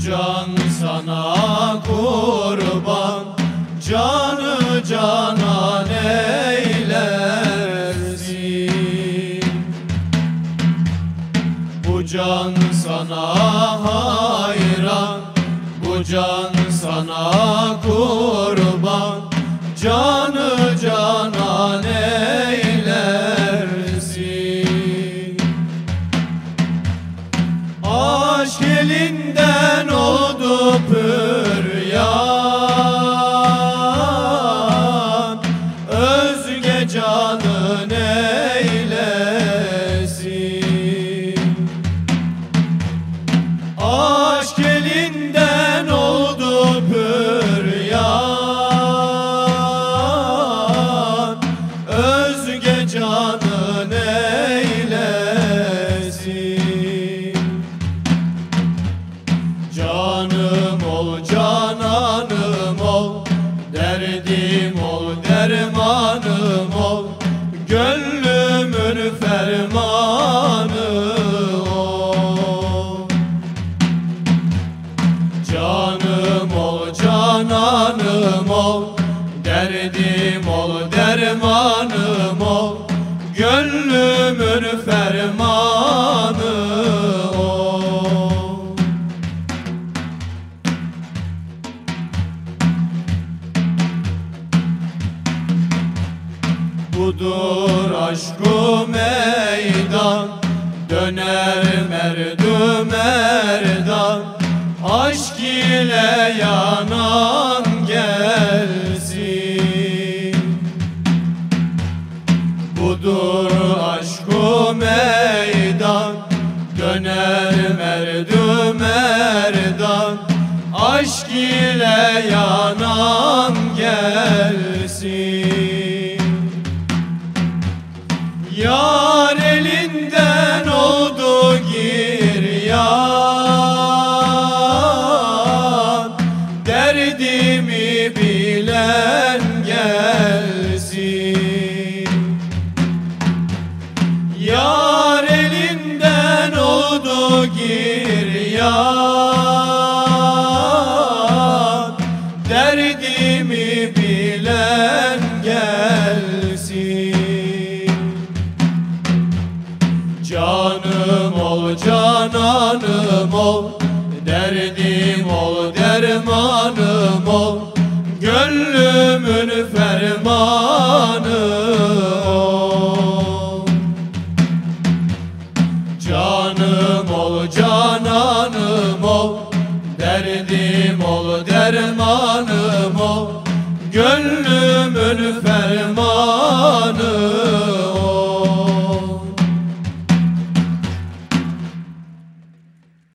can sana kurban. Canı canan eylersin. Bu can sana hayran Bu can sana kurban. Canı canan eylersin. Aşk elinden Canım ol cananım ol. Derdim ol dermanım ol. Gönlümün fermanı ol. Canım ol cananım ol. Derdim ol dermanım ol. Gönlümün fermanı Budur aşkı meydan. Döner merdü merdan. Aşk ile yanan gelsin. Budur aşkı meydan. Döner merdü merdan. Aşk ile yanan Derdimi bilen gelsin. Yar elinden oldu giryan Derdimi bilen gelsin. Canım ol cananım ol Derdim ol dermanım ol Gönlümün fermanı ol. Canım ol cananım ol Derdim ol dermanım ol Gönlümün fermanı